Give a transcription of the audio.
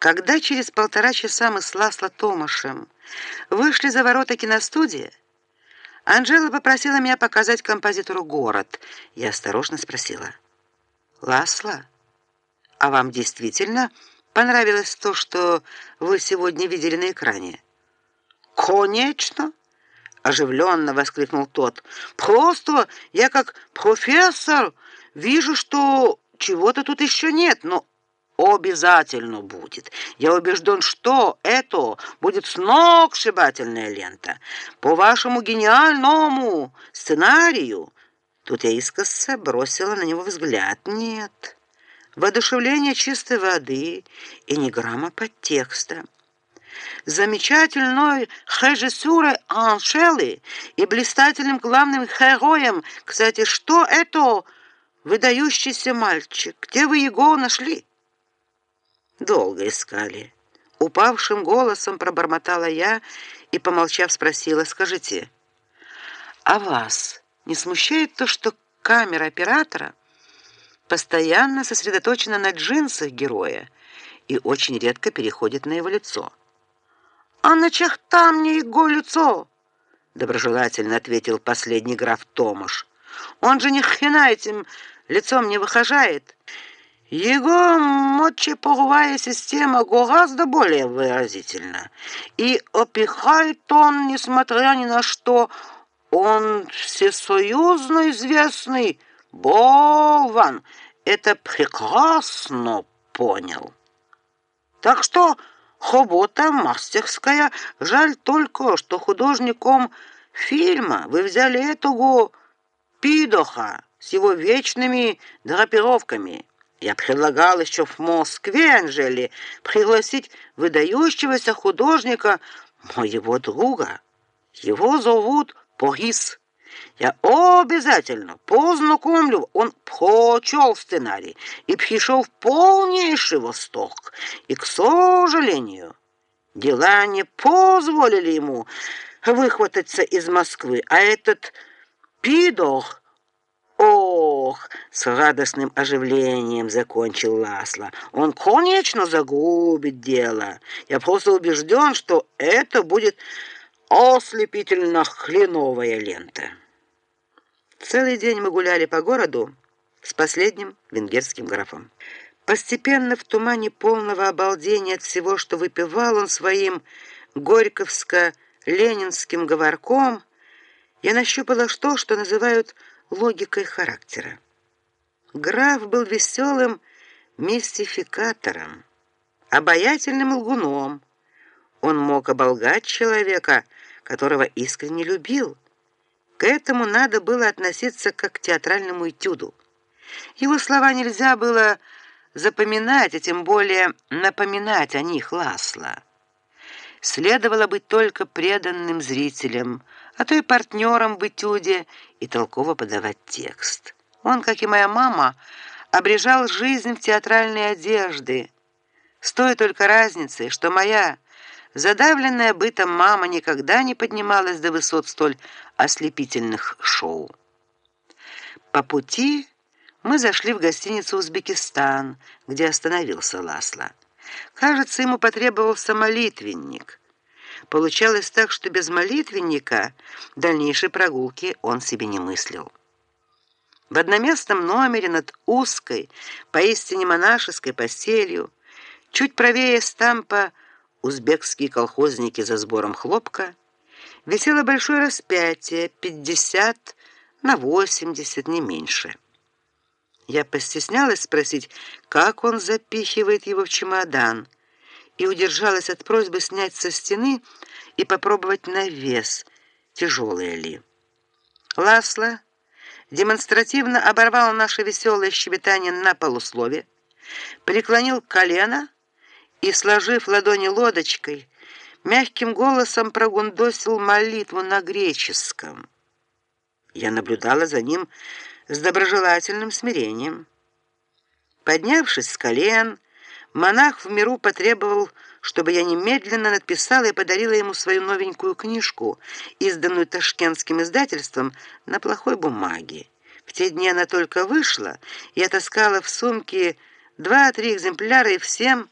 Когда через полтора часа мы с Ласло Томашем вышли за ворота киностудии, Анжела попросила меня показать композитору город. Я осторожно спросила: "Ласло, а вам действительно понравилось то, что вы сегодня видели на экране?" "Конечно!" оживленно воскликнул тот. "Просто я как профессор вижу, что чего-то тут еще нет, но обязательно будет. Я убежден, что это будет сногсшибательная лента. По вашему гениальному сценарию. Тут я искоса бросила на него взгляд. Нет. Воодушевление чистой воды и ни грамма подтекста. Замечательной режиссурой Аншелы и блистательным главным героем. Кстати, что это выдающийся мальчик? Где вы его нашли? Долго искали. Упавшим голосом пробормотала я и, помолчав, спросила: "Скажите, а вас не смущает то, что камера оператора постоянно сосредоточена на джинсах героя и очень редко переходит на его лицо?" "А на чех там не его лицо?" доброжелательно ответил последний граф Томаш. "Он же ни хрена этим лицом не выхажает." Его мочеполовая система гораздо более выразительна, и опихает он, несмотря ни на что, он всесоюзно известный болван. Это прекрасно понял. Так что работа мастерская. Жаль только, что художником фильма вы взяли этого пидоха с его вечными драпировками. Я предлагал еще в Москве, Анжели, пригласить выдающегося художника, моего друга. Его зовут Борис. Я обязательно познакомлю. Он прочел сценарий и пришел в полнейший восторг. И, к сожалению, дела не позволили ему выхватиться из Москвы, а этот пидор Ох, с радостным оживлением закончил Ласло. Он, конечно, загубит дело. Я просто убежден, что это будет ослепительно хреновая лента. Целый день мы гуляли по городу с последним венгерским графом. Постепенно в тумане полного обалдения от всего, что выпивал он своим горьковско-ленинским говорком, я нащупала то, что называют логикой характера. Граф был веселым мистификатором, обаятельным лгуном. Он мог оболгать человека, которого искренне любил. К этому надо было относиться как к театральному этюду. Его слова нельзя было запоминать, а тем более напоминать о них Ласло. Следовало быть только преданным зрителем, а то и партнером в этюде и толково подавать текст. Он, как и моя мама, обрежал жизнь в театральной одежды. С только разницей, что моя задавленная бытом мама никогда не поднималась до высот столь ослепительных шоу. По пути мы зашли в гостиницу Узбекистан, где остановился Ласло. Кажется, ему потребовался молитвенник. Получалось так, что без молитвенника дальнейшей прогулки он себе не мыслил. В одноместном номере над узкой, поистине монашеской постелью, чуть правее стампа узбекские колхозники за сбором хлопка, висело большое распятие 50 на 80 не меньше. Я постеснялась спросить, как он запихивает его в чемодан и удержалась от просьбы снять со стены и попробовать на вес, тяжелые ли. Ласло демонстративно оборвал наше веселое щебетание на полуслове, преклонил колено и, сложив ладони лодочкой, мягким голосом прогундосил молитву на греческом. Я наблюдала за ним с доброжелательным смирением. Поднявшись с колен, Монах в миру потребовал, чтобы я немедленно написала и подарила ему свою новенькую книжку, изданную ташкентским издательством на плохой бумаге. В те дни она только вышла, я таскала в сумке два-три экземпляра и всем